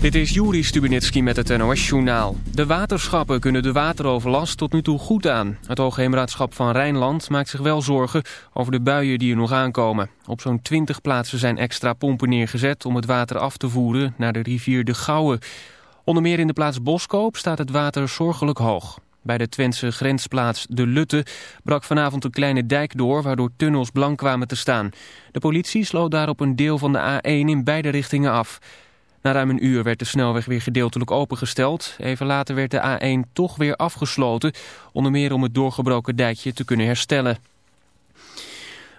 Dit is Juri Stubenitski met het NOS-journaal. De waterschappen kunnen de wateroverlast tot nu toe goed aan. Het Hoogheemraadschap van Rijnland maakt zich wel zorgen over de buien die er nog aankomen. Op zo'n 20 plaatsen zijn extra pompen neergezet om het water af te voeren naar de rivier de Gouwe. Onder meer in de plaats Boskoop staat het water zorgelijk hoog. Bij de Twentse grensplaats De Lutte brak vanavond een kleine dijk door... waardoor tunnels blank kwamen te staan. De politie sloot daarop een deel van de A1 in beide richtingen af... Na ruim een uur werd de snelweg weer gedeeltelijk opengesteld. Even later werd de A1 toch weer afgesloten, onder meer om het doorgebroken dijkje te kunnen herstellen.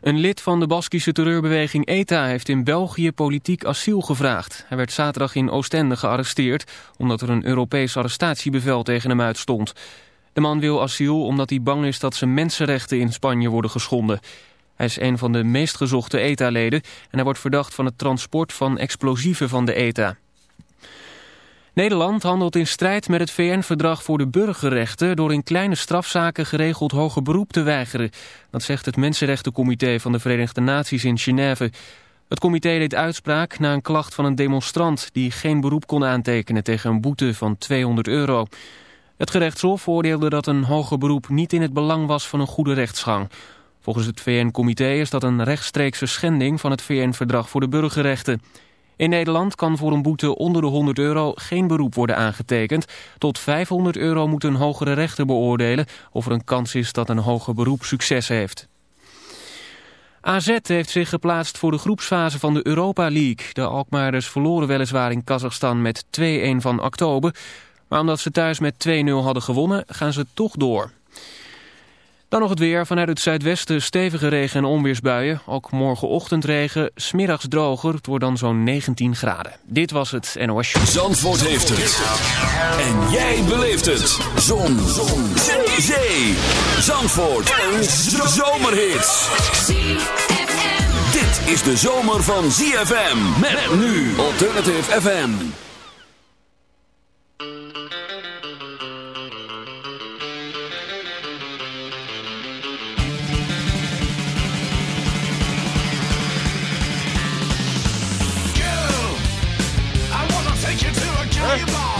Een lid van de Baskische terreurbeweging ETA heeft in België politiek asiel gevraagd. Hij werd zaterdag in Oostende gearresteerd omdat er een Europees arrestatiebevel tegen hem uitstond. De man wil asiel omdat hij bang is dat zijn mensenrechten in Spanje worden geschonden. Hij is een van de meest gezochte ETA-leden en hij wordt verdacht van het transport van explosieven van de ETA. Nederland handelt in strijd met het VN-verdrag voor de burgerrechten... door in kleine strafzaken geregeld hoger beroep te weigeren. Dat zegt het Mensenrechtencomité van de Verenigde Naties in Genève. Het comité deed uitspraak na een klacht van een demonstrant... die geen beroep kon aantekenen tegen een boete van 200 euro. Het gerechtshof oordeelde dat een hoger beroep niet in het belang was van een goede rechtsgang... Volgens het VN-comité is dat een rechtstreekse schending van het VN-verdrag voor de burgerrechten. In Nederland kan voor een boete onder de 100 euro geen beroep worden aangetekend. Tot 500 euro moet een hogere rechter beoordelen of er een kans is dat een hoger beroep succes heeft. AZ heeft zich geplaatst voor de groepsfase van de Europa League. De Alkmaarders verloren weliswaar in Kazachstan met 2-1 van oktober. Maar omdat ze thuis met 2-0 hadden gewonnen, gaan ze toch door. Dan nog het weer. Vanuit het zuidwesten stevige regen- en onweersbuien. Ook morgenochtend regen, smiddags droger. Het wordt dan zo'n 19 graden. Dit was het NOS Show. Zandvoort heeft het. En jij beleeft het. Zon. Zon. Zee. Zee. Zandvoort. Een zomerhit. ZFM. Dit is de zomer van ZFM. Met nu Alternative FM. To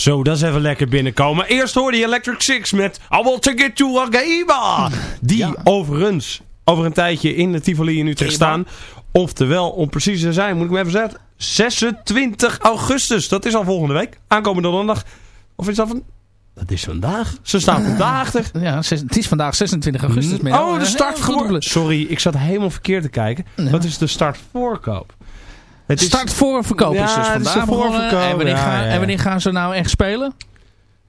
Zo, dat is even lekker binnenkomen. Eerst hoorde je Electric Six met I Will Take It to Agaiba. Die overigens over een tijdje in de Tivoli in Utrecht staan. Oftewel, om precies te zijn, moet ik me even zeggen. 26 augustus, dat is al volgende week. Aankomende donderdag. Of is dat van... Dat is vandaag. Ze staan vandaag er. Ja, het is vandaag 26 augustus. Mm. Oh, de Een start voor... Sorry, ik zat helemaal verkeerd te kijken. Dat is de startvoorkoop. Het is- Start voor verkoop Ja, is dus het is vandaag begonnen. En wanneer, ja, gaan, ja, ja. en wanneer gaan ze nou echt spelen?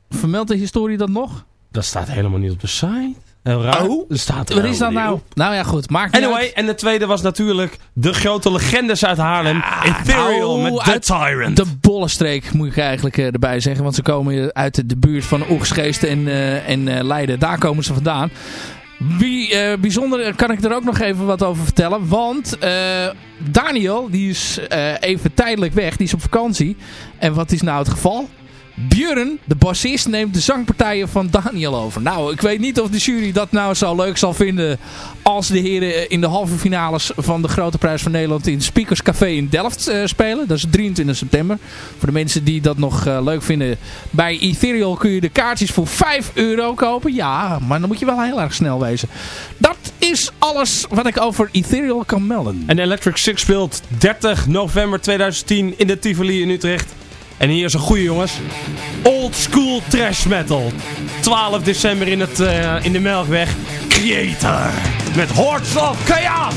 Vermeldt de historie dat nog? Dat staat helemaal niet op de site. Heel raar. Oh? Dat staat er Wat is dat nou? niet op. Nou ja, goed. Maakt niet Anyway, uit. en de tweede was natuurlijk de grote legendes uit Haarlem. Ethereal nou, met The Tyrant. De Bollenstreek moet ik eigenlijk eh, erbij zeggen. Want ze komen uit de, de buurt van Oegsgeest en, eh, en eh, Leiden. Daar komen ze vandaan. Wie, eh, bijzonder kan ik er ook nog even wat over vertellen. Want eh, Daniel, die is eh, even tijdelijk weg. Die is op vakantie. En wat is nou het geval? Björn, de bassist, neemt de zangpartijen van Daniel over. Nou, ik weet niet of de jury dat nou zo leuk zal vinden als de heren in de halve finales van de Grote Prijs van Nederland in Speakers Café in Delft eh, spelen. Dat is 23 september. Voor de mensen die dat nog eh, leuk vinden, bij Ethereal kun je de kaartjes voor 5 euro kopen. Ja, maar dan moet je wel heel erg snel wezen. Dat is alles wat ik over Ethereal kan melden. En Electric Six speelt 30 november 2010 in de Tivoli in Utrecht. En hier is een goede jongens. Old School Trash Metal. 12 december in, het, eh, in de Melkweg. Creator. Met Hordes of Chaos.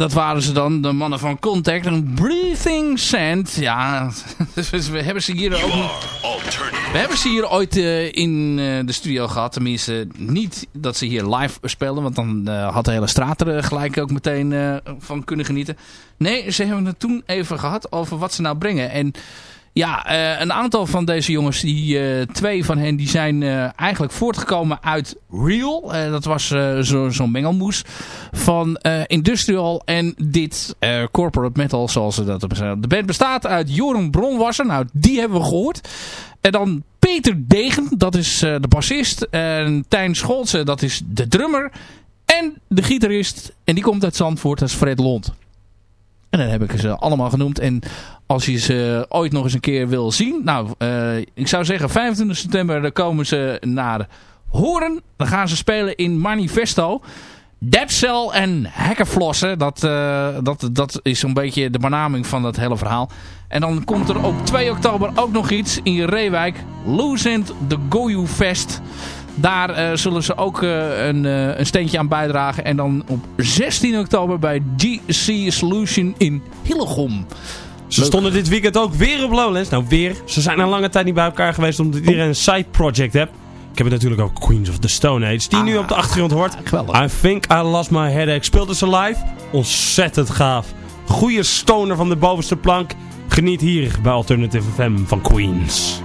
Dat waren ze dan, de mannen van Contact. Een Breathing Sand. Ja, dus we hebben ze hier ook... We hebben ze hier ooit eh, in eh, de studio gehad. Tenminste, niet dat ze hier live speelden. Want dan eh, had de hele straat er gelijk ook meteen van kunnen genieten. Nee, ze hebben het toen even gehad over wat ze nou brengen. En ja, eh, een aantal van deze jongens, die, eh, twee van hen, die zijn eh, eigenlijk voortgekomen uit Real. Dat was eh, zo- zo'n mengelmoes van Industrial en dit Corporate Metal, zoals ze dat hebben De band bestaat uit Joram Bronwasser, nou die hebben we gehoord. En dan Peter Degen, dat is de bassist. En Tijn Scholze, dat is de drummer. En de gitarist, en die komt uit Zandvoort, dat is Fred Lond. En dan heb ik ze allemaal genoemd. En als je ze ooit nog eens een keer wil zien. Nou, eh, ik zou zeggen 25 september dan komen ze naar Horen. Dan gaan ze spelen in Manifesto. Dead en Hackerflossen. Dat, eh, dat, dat is een beetje de benaming van dat hele verhaal. En dan komt er op 2 oktober ook nog iets in Reewijk. Lucent de Goyu Fest. Daar eh, zullen ze ook eh, een, eh, een steentje aan bijdragen. En dan op 16 oktober bij GC Solution in Hillegom. Ze stonden dit weekend ook weer op Lowlands. Nou, weer. Ze zijn al lange tijd niet bij elkaar geweest omdat iedereen een side project heeft. Ik heb het natuurlijk ook Queens of the Stone Age. Die nu op de achtergrond hoort. geweldig. I think I lost my headache. Speelde ze live. Ontzettend gaaf. Goeie stoner van de bovenste plank. Geniet hier bij Alternative FM van Queens.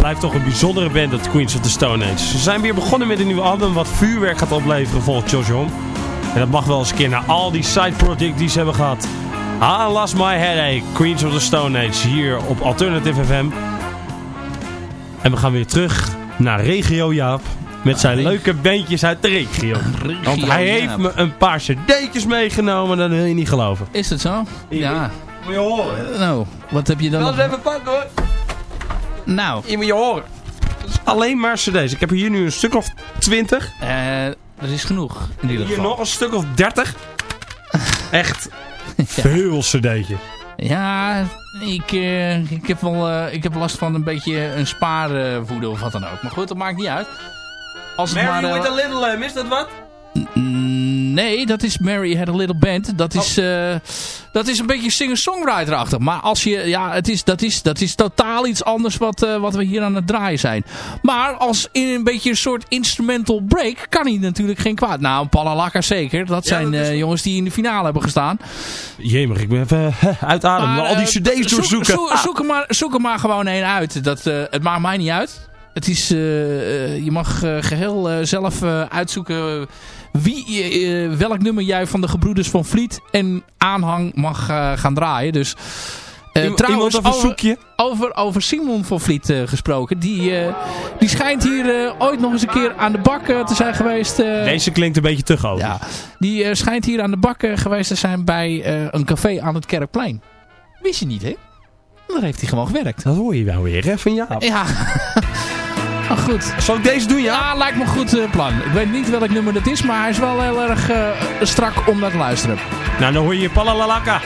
Blijft toch een bijzondere band, dat Queens of the Stone Age. Ze zijn weer begonnen met een nieuw album wat vuurwerk gaat opleveren volgens Josh. En dat mag wel eens een keer na al die side projects die ze hebben gehad. I Lost My Headache, Queens of the Stone Age, hier op Alternative FM. En we gaan weer terug naar Regio Jaap. Met zijn leuke bandjes uit de regio. Want hij heeft me een paar cd'tjes meegenomen, dat wil je niet geloven. Is het zo? Ja. Moet je horen. Nou, wat heb je dan nog? even pakken hoor. Nou, Je moet je horen. Alleen maar cd's. Ik heb hier nu een stuk of 20. eh, dat is genoeg in ieder Hier geval. nog een stuk of 30. Echt veel cd'tje. Ja, ik, eh, ik, heb wel, eh, ik heb last van een beetje een spaarwoede of wat dan ook. Maar goed, dat maakt niet uit. Als het maar, eh, little lamb, is dat wat? Nee, dat is Mary Had a Little Band. Dat is, Oh. eh, dat is een beetje singer-songwriter-achtig. Maar als je, ja, het is, dat, is, dat is totaal iets anders wat, eh, wat we hier aan het draaien zijn. Maar als in een beetje een soort instrumental break kan hij natuurlijk geen kwaad. Nou, Palalaka zeker. Dat zijn dat is- eh, jongens die in de finale hebben gestaan. Jemig, ik ben even uit adem. Maar, al die cd's zoek- doorzoeken. Zoek, zoek, er maar, zoek er maar gewoon één uit. Dat, eh, het maakt mij niet uit. Het is, je mag eh, geheel eh, zelf eh, uitzoeken wie, eh, welk nummer jij van de gebroeders van Vliet en aanhang mag eh, gaan draaien. Dus, eh, trouwens, verzoekje? over, over Simon van Vliet gesproken. Die, die schijnt hier ooit nog eens een keer aan de bak te zijn geweest. Deze klinkt een beetje te groot. ja, die schijnt hier aan de bak geweest te zijn bij een café aan het Kerkplein. Wist je niet, hè? Daar heeft hij gewoon gewerkt. Dat hoor je wel weer, hè, van Jaap. Ja. Maar goed. Zal ik deze doen, ja? Ja, lijkt me een goed eh, plan. Ik weet niet welk nummer dat is, maar hij is wel heel erg eh, strak om naar te luisteren. Nou, dan hoor je Palalalaka.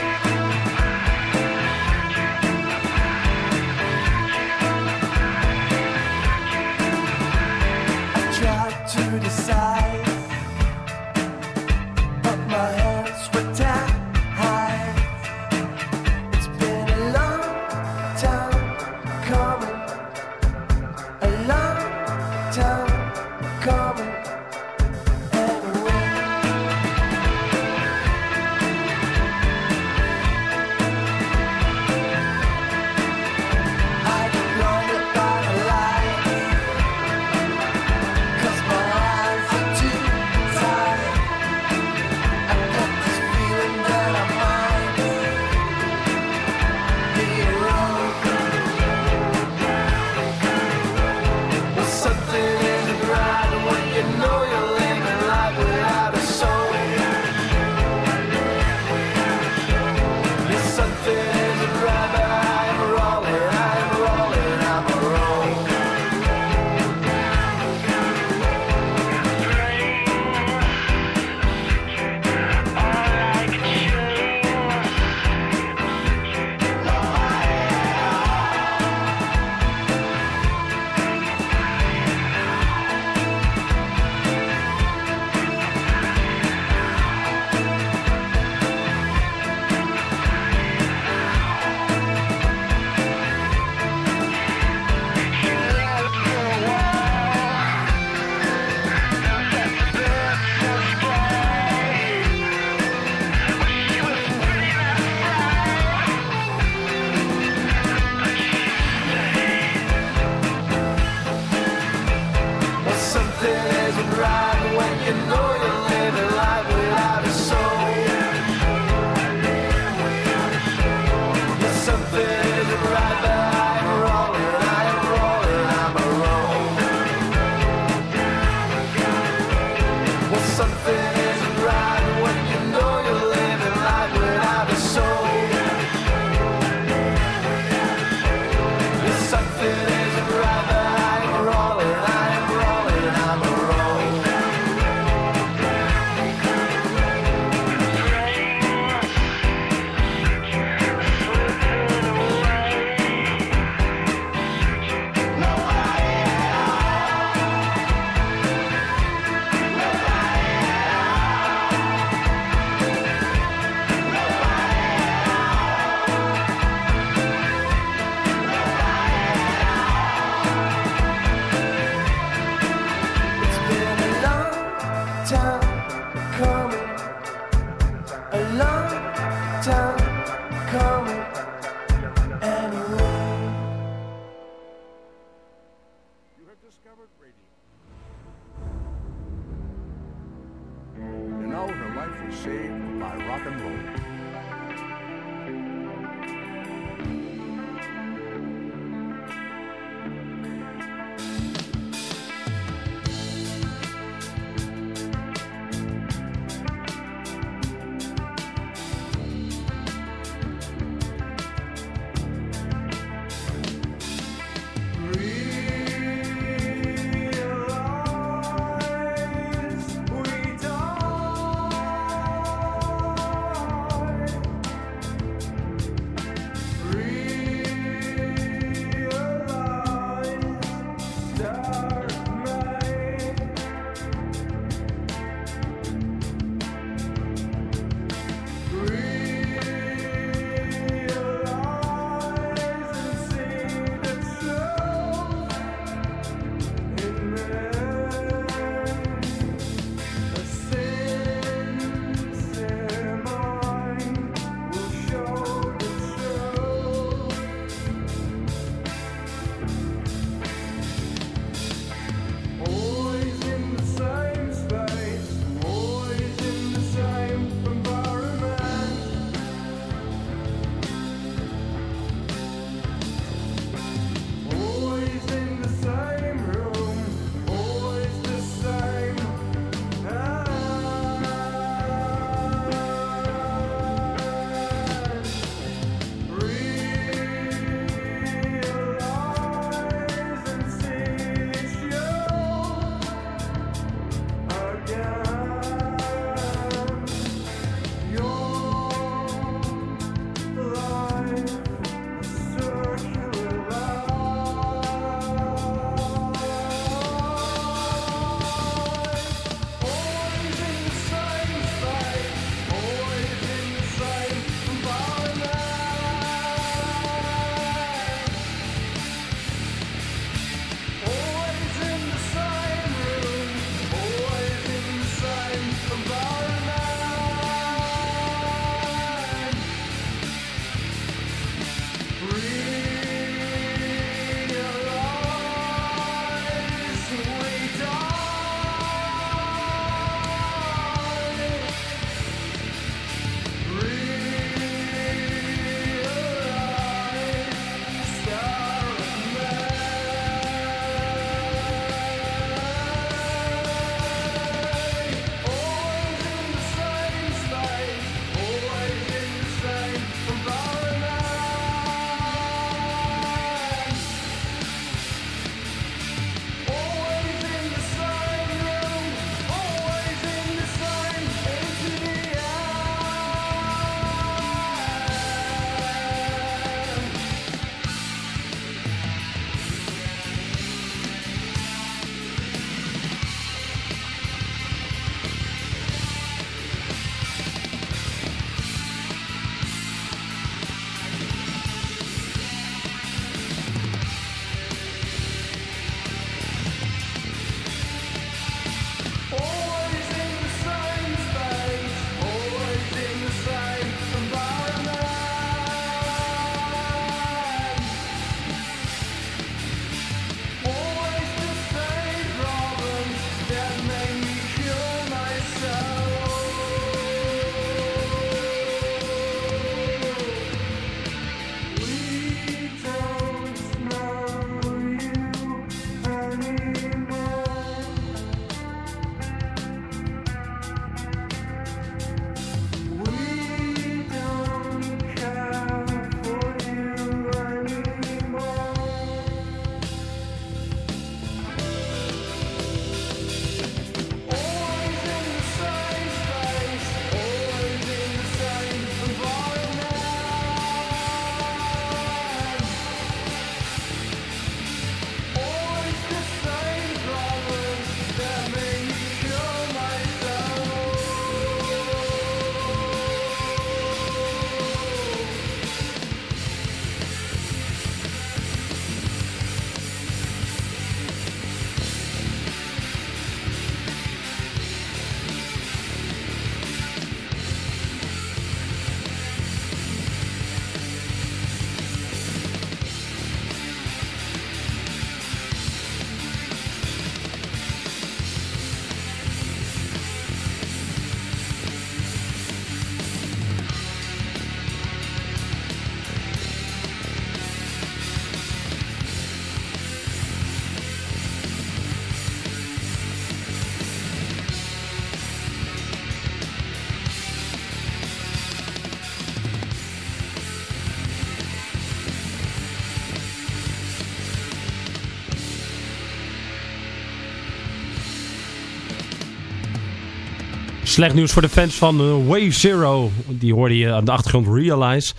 Slecht nieuws voor de fans van eh, Wave Zero. Die hoorde je aan de achtergrond Realize.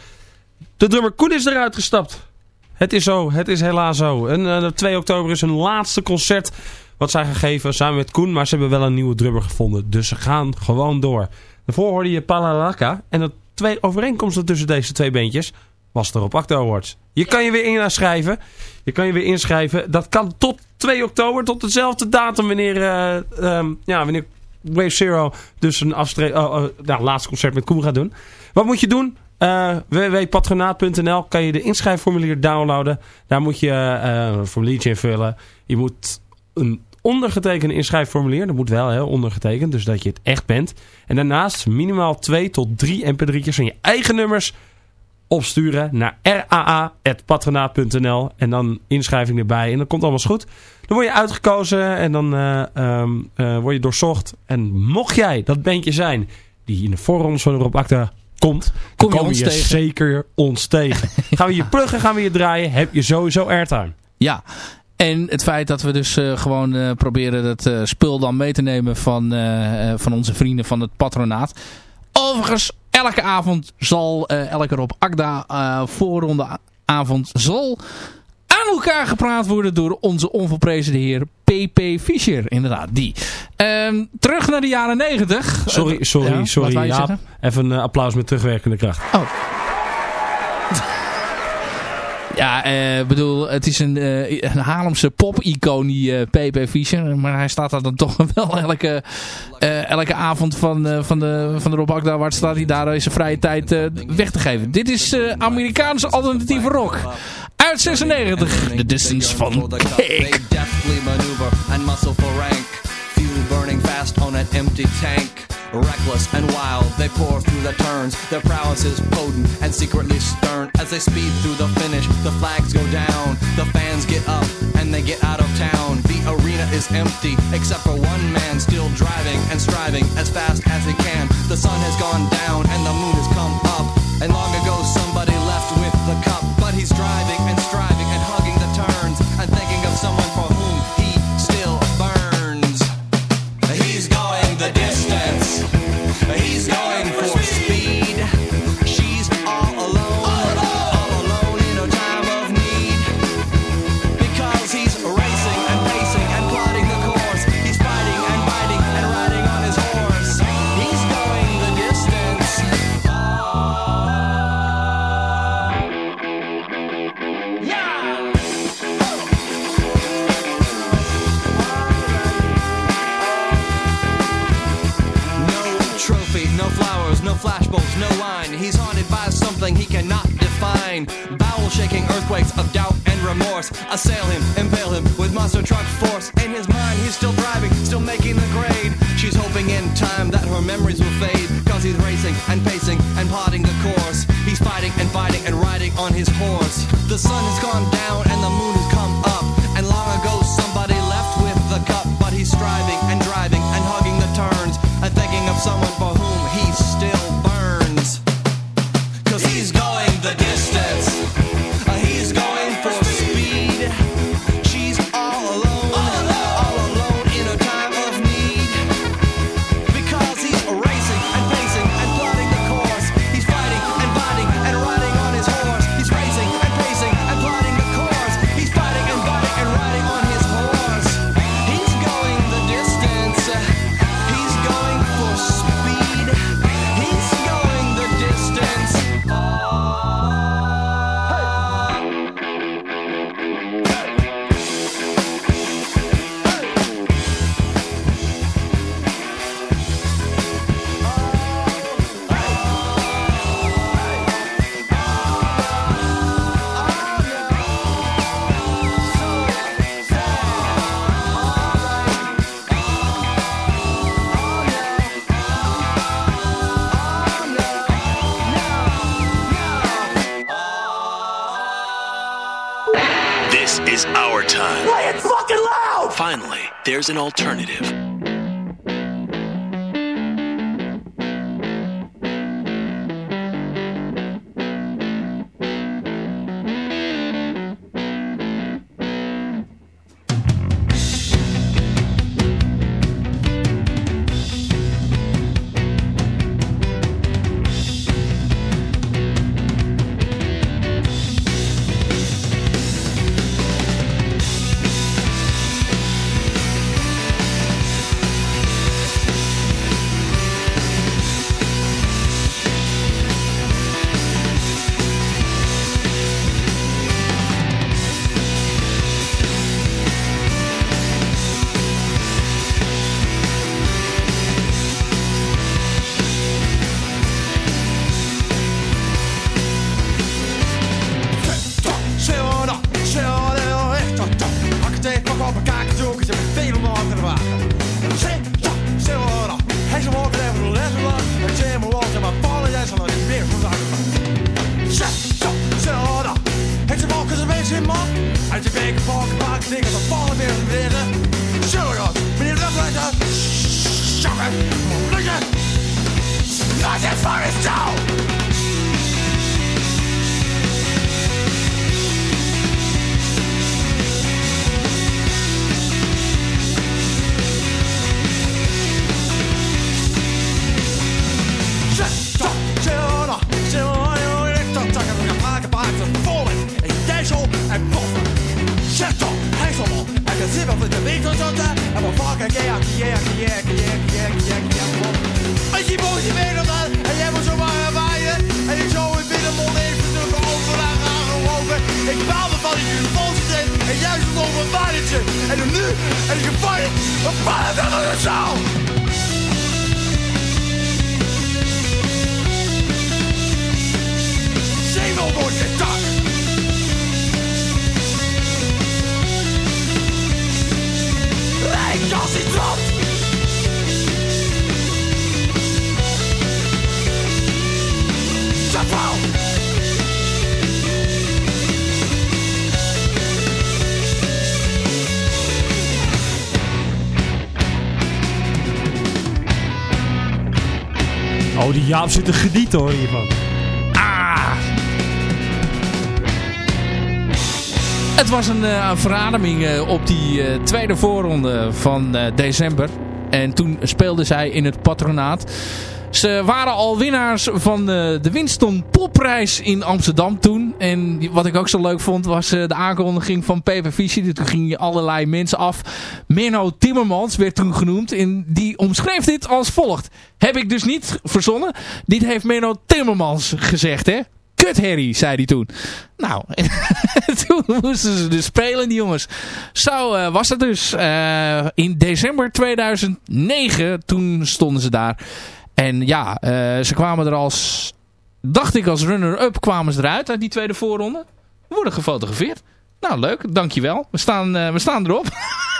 De drummer Koen is eruit gestapt. Het is zo, het is helaas zo. En eh, 2 oktober is hun laatste concert wat zij gaan geven samen met Koen. Maar ze hebben wel een nieuwe drummer gevonden. Dus ze gaan gewoon door. Daarvoor hoorde je Palalaka. En de twee overeenkomsten tussen deze twee bandjes was er op Acto Awards. Je kan je weer inschrijven. Je kan je weer inschrijven. Dat kan tot 2 oktober, tot dezelfde datum wanneer, eh, ehm, ja, wanneer Wave Zero dus een oh, oh, nou, laatste concert met Koen gaat doen. Wat moet je doen? Eh www.patronaat.nl kan je de inschrijfformulier downloaden. Daar moet je eh, een formuliertje invullen. Je moet een ondergetekende inschrijfformulier. Dat moet wel hè, ondergetekend, dus dat je het echt bent. En daarnaast minimaal 2 tot 3 mp3'tjes van je eigen nummers opsturen naar raa.patronaat.nl en dan inschrijving erbij. En dan komt alles goed. Dan word je uitgekozen en dan eh, ehm, eh, word je doorzocht. En mocht jij dat bandje zijn die in de voorrondes van Rob Acta komt, Kom je ons je tegen. zeker ons tegen. gaan we je pluggen, gaan we je draaien, heb je sowieso airtime. Ja. En het feit dat we dus eh, gewoon proberen dat spul dan mee te nemen van, van onze vrienden van het patronaat. Overigens, elke avond zal, eh, elke op Agda eh voorronde avond zal aan elkaar gepraat worden door onze onvolprezen heer P.P. Fischer. Inderdaad, die. Ehm, terug naar de jaren negentig. Sorry, Eh, sorry, ja, sorry Jaap. zeggen? Even een applaus met terugwerkende kracht. Ja, ik bedoel, het is een, eh, een Haarlemse pop-icoon, die eh, P.P. Fischer. Maar hij staat daar dan toch wel elke, eh, elke avond van, eh, van, de, van de Rob Akda, waar staat hij daar in zijn vrije tijd eh, weg te geven. Dit is eh, Amerikaanse alternatieve rock. Uit 96, The Distance van Cake. burning fast on an empty tank. Reckless and wild, they pour through the turns. Their prowess is potent and secretly stern. As they speed through the finish, the flags go down. The fans get up and they get out of town. The arena is empty, except for one man still driving and striving as fast as he can. The sun has gone down and the moon has come up. And long ago somebody an alternative. Looking for his dough. Zit te genieten hoor hiervan. Het was een, eh, een verademing eh, op die eh, tweede voorronde van december. En toen speelden zij in het patronaat. Ze waren al winnaars van eh, de Winston Popprijs in Amsterdam toen. En wat ik ook zo leuk vond was eh, de aankondiging van Peper Fischer. Toen gingen allerlei mensen af. Menno Timmermans werd toen genoemd. En die omschreef dit als volgt. Heb ik dus niet verzonnen. Dit heeft Menno Timmermans gezegd hè. Kut Harry, zei hij toen. Nou, toen moesten ze dus spelen, die jongens. Zo eh, was het dus. In december 2009, toen stonden ze daar. En ja, eh, ze kwamen er als, dacht ik als runner-up, kwamen ze eruit uit die tweede voorronde. We worden gefotografeerd. Nou, leuk, dankjewel. We staan, eh, we staan erop.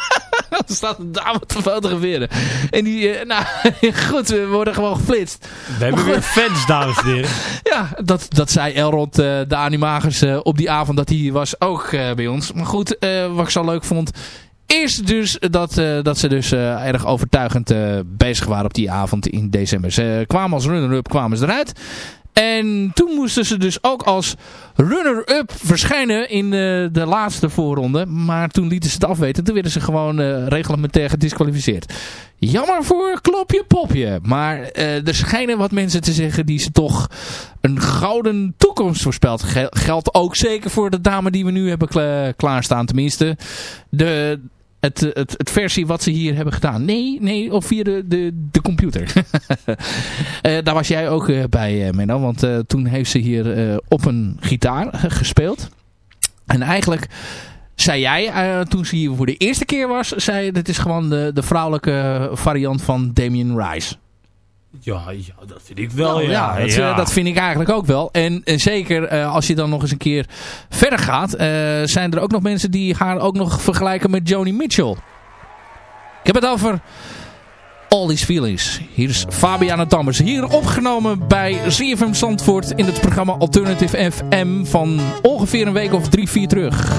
er staat een dame te fotograferen. En die, eh, nou, goed, we worden gewoon geflitst. We hebben weer fans, dames en heren. Ja, dat, dat zei Elrond, eh, de animagers, eh, op die avond dat hij was ook bij ons. Maar goed, wat ik zo leuk vond... Eerst dus dat, eh, dat ze dus eh, erg overtuigend eh, bezig waren op die avond in december. Ze kwamen als runner-up, kwamen ze eruit. En toen moesten ze dus ook als runner-up verschijnen in de laatste voorronde. Maar toen lieten ze het afweten. Toen werden ze gewoon reglementair gedisqualificeerd. Jammer voor Klopje Popje. Maar er schijnen wat mensen te zeggen die ze toch een gouden toekomst voorspelt. Gel- geldt ook zeker voor de dame die we nu hebben kla- klaarstaan. Tenminste, de, het, het, versie wat ze hier hebben gedaan. Nee, nee, of via de, de, de computer. Eh, daar was jij ook eh, bij, eh, Menno. Want toen heeft ze hier op een gitaar gespeeld. En eigenlijk zei jij, toen ze hier voor de eerste keer was, zei dit is gewoon de, de vrouwelijke variant van Damien Rice. Ja, ja, dat vind ik wel, Nou, ja. dat, ja. eh, dat vind ik eigenlijk ook wel. En, en zeker eh, als je dan nog eens een keer verder gaat, eh, zijn er ook nog mensen die haar ook nog vergelijken met Joni Mitchell. Ik heb het over All These Feelings. Hier is Fabiana Dammers. Hier opgenomen bij ZFM Zandvoort in het programma Alternative FM van ongeveer een week of drie, vier terug.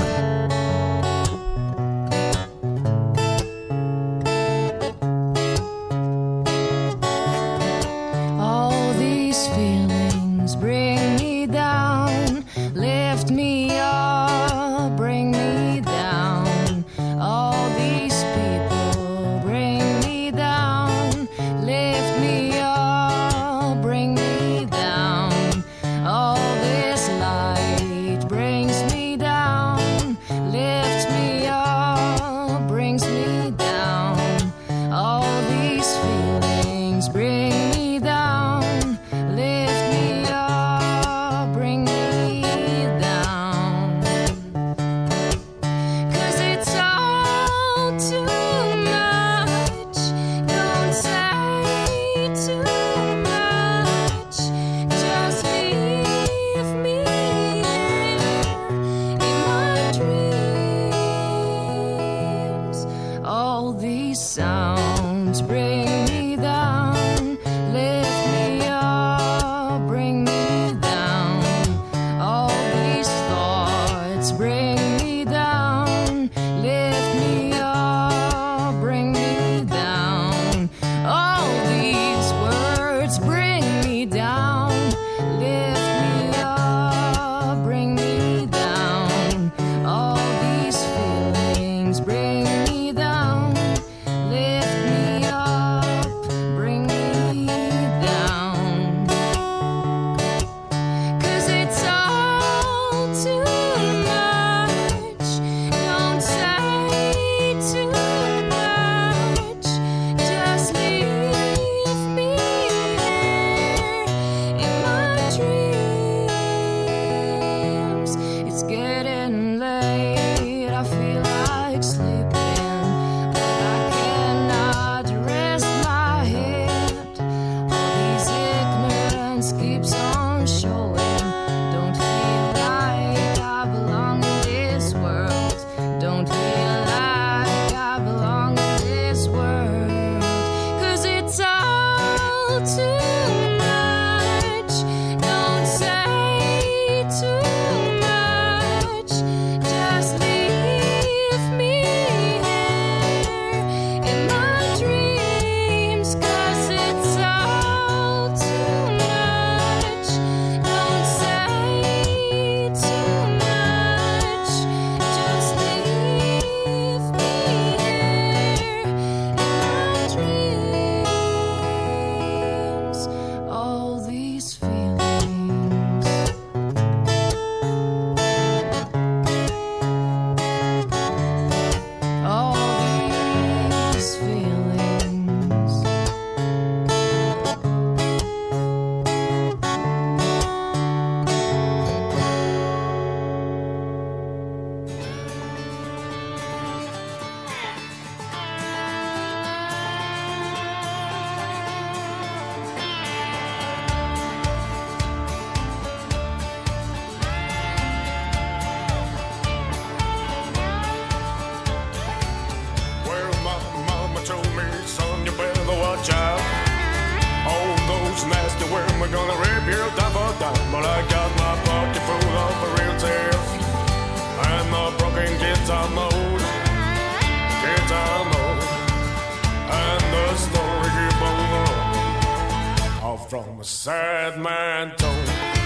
from a sad man tone.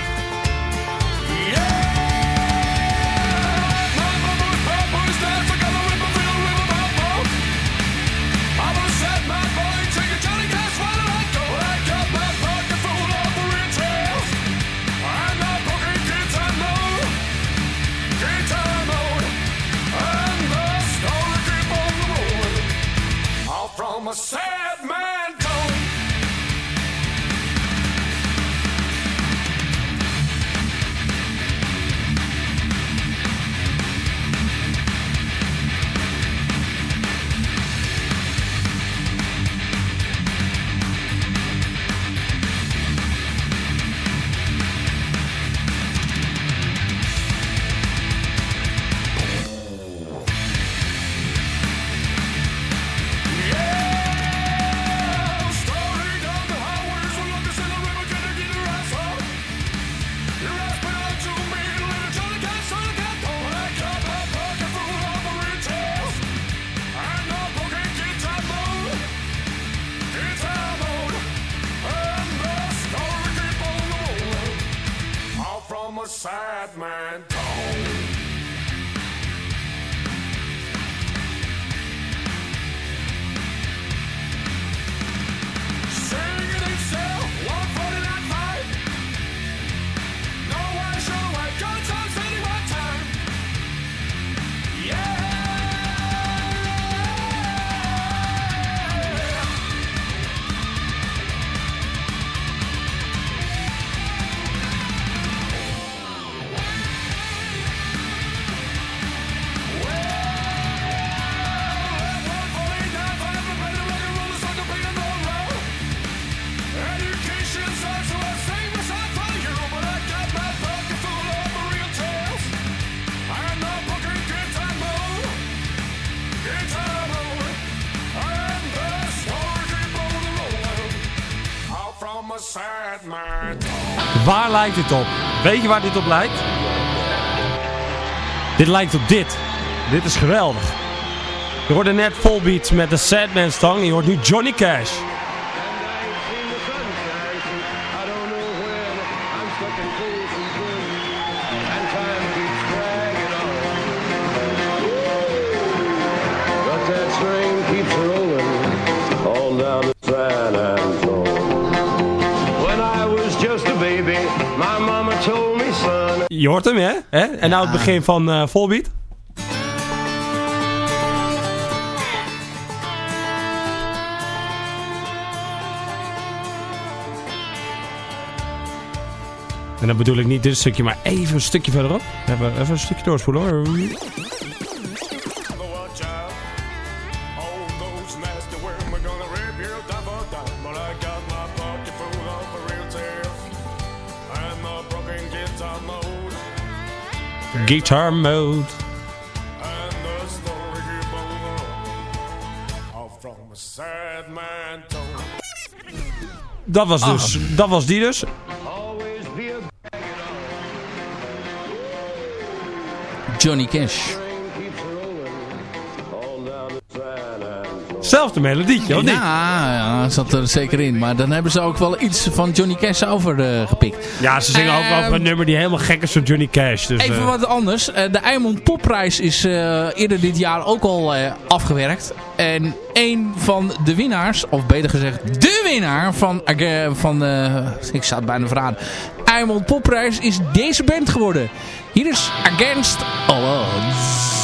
op? Weet je waar dit op lijkt? Dit lijkt op dit. Dit is geweldig. Je worden net Volbeat met de Sadman's Tong. Je hoort nu Johnny Cash. Je hoort hem, hè? hè? En nou het begin van eh Volbeat. En dan bedoel ik niet dit stukje, maar even een stukje verderop. Even, even een stukje doorspoelen hoor. Man told. Dat was dus, dat was die dus. A Johnny Cash. Antonio. Zelfde melodietje, of niet? Ja, ja, zat er zeker in. Maar dan hebben ze ook wel iets van Johnny Cash overgepikt. Ja, ze zingen ook Ehm, over een nummer die helemaal gek is van Johnny Cash. Dus, Even eh, wat anders. Eh, de Eimond Popprijs is eh, eerder dit jaar ook al eh, afgewerkt. En een van de winnaars, of beter gezegd de winnaar van, van eh, ik zou het bijna verraden, Eimond Popprijs is deze band geworden. Hier is Against All Odds.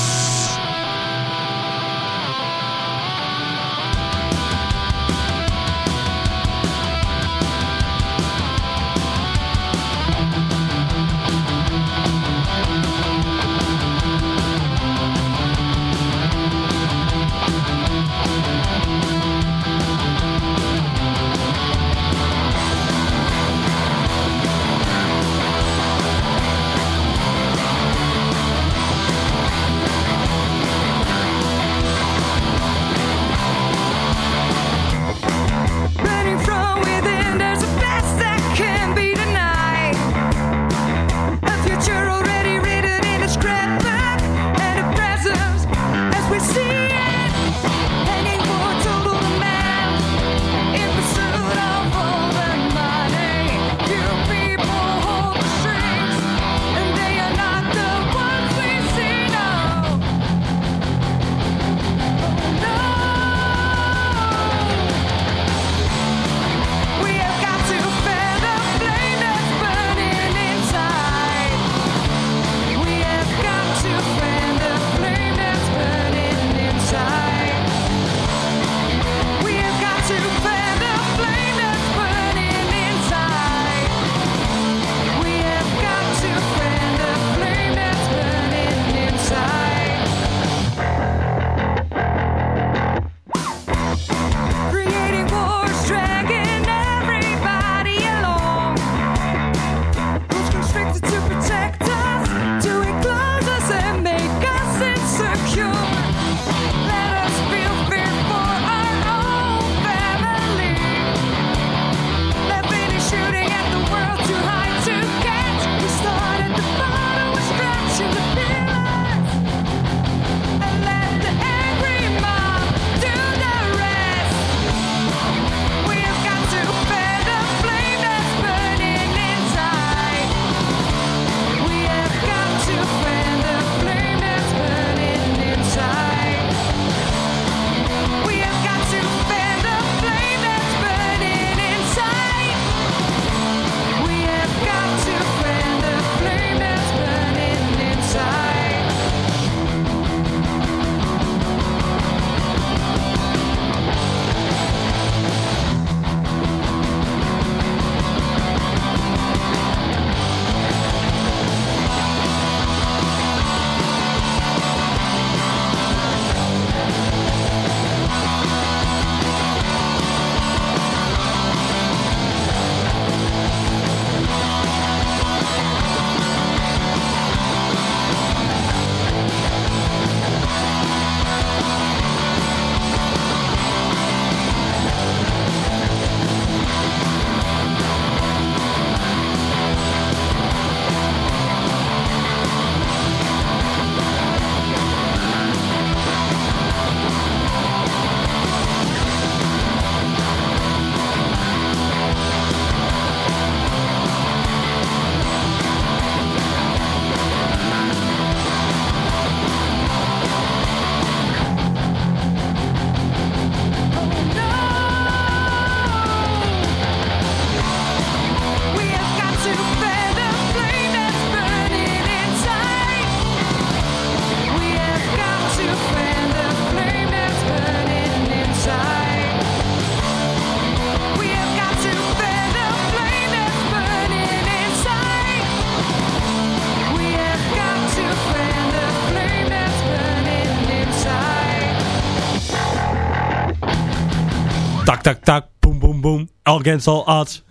Against all odds.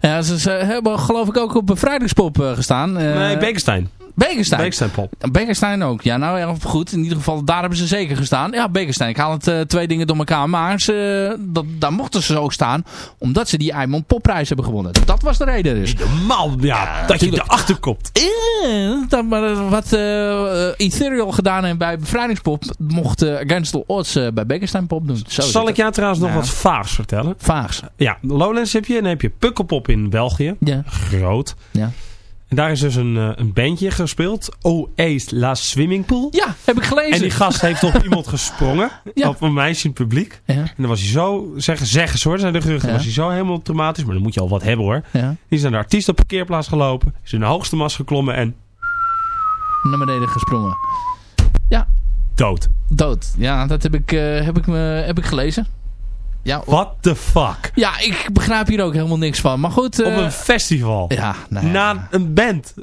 Ja, ze, ze hebben geloof ik ook op bevrijdingspop eh, gestaan. Eh, Nee, Bekenstein. Bekenstein. Bekenstein pop. Bekenstein ook. Ja, nou ja, goed. In ieder geval, daar hebben ze zeker gestaan. Ja, Bekenstein. Ik haal het eh, twee dingen door elkaar. Maar ze, dat, daar mochten ze ook staan. Omdat ze die Eimond Popprijs hebben gewonnen. Dat was de reden dus. Normaal, ja, dat je erachter komt. Dat, maar wat eh, eh, Ethereal gedaan heeft bij Bevrijdingspop, mocht eh, Against All Odds bij Bekenstein Pop doen. Zo Zal ik jou trouwens nog Ja. wat vaags vertellen? Vaags. Ja, Lowlands heb je. En dan heb je Pukkelpop in België. Ja. Groot. Ja. En daar is dus een, eh, een bandje gespeeld. Oace La Swimming Pool. ja, heb ik gelezen. En die gast heeft op iemand gesprongen. Ja. Op een meisje in het publiek. Ja, En dan was hij zo, zeggen, zeggen ze hoor, zijn de geruchten, Ja. was hij zo helemaal traumatisch. Maar dan moet je al wat hebben hoor. ja. Die is naar de artiest op parkeerplaats gelopen. Is in de hoogste mast geklommen en Naar beneden gesprongen. dood. Dood. Ja, dat heb ik, eh, heb ik, me, heb ik gelezen. Ja, What the fuck? ja, ik begrijp hier ook helemaal niks van. Maar goed. eh, Op een festival. ja, nou ja. Na een band.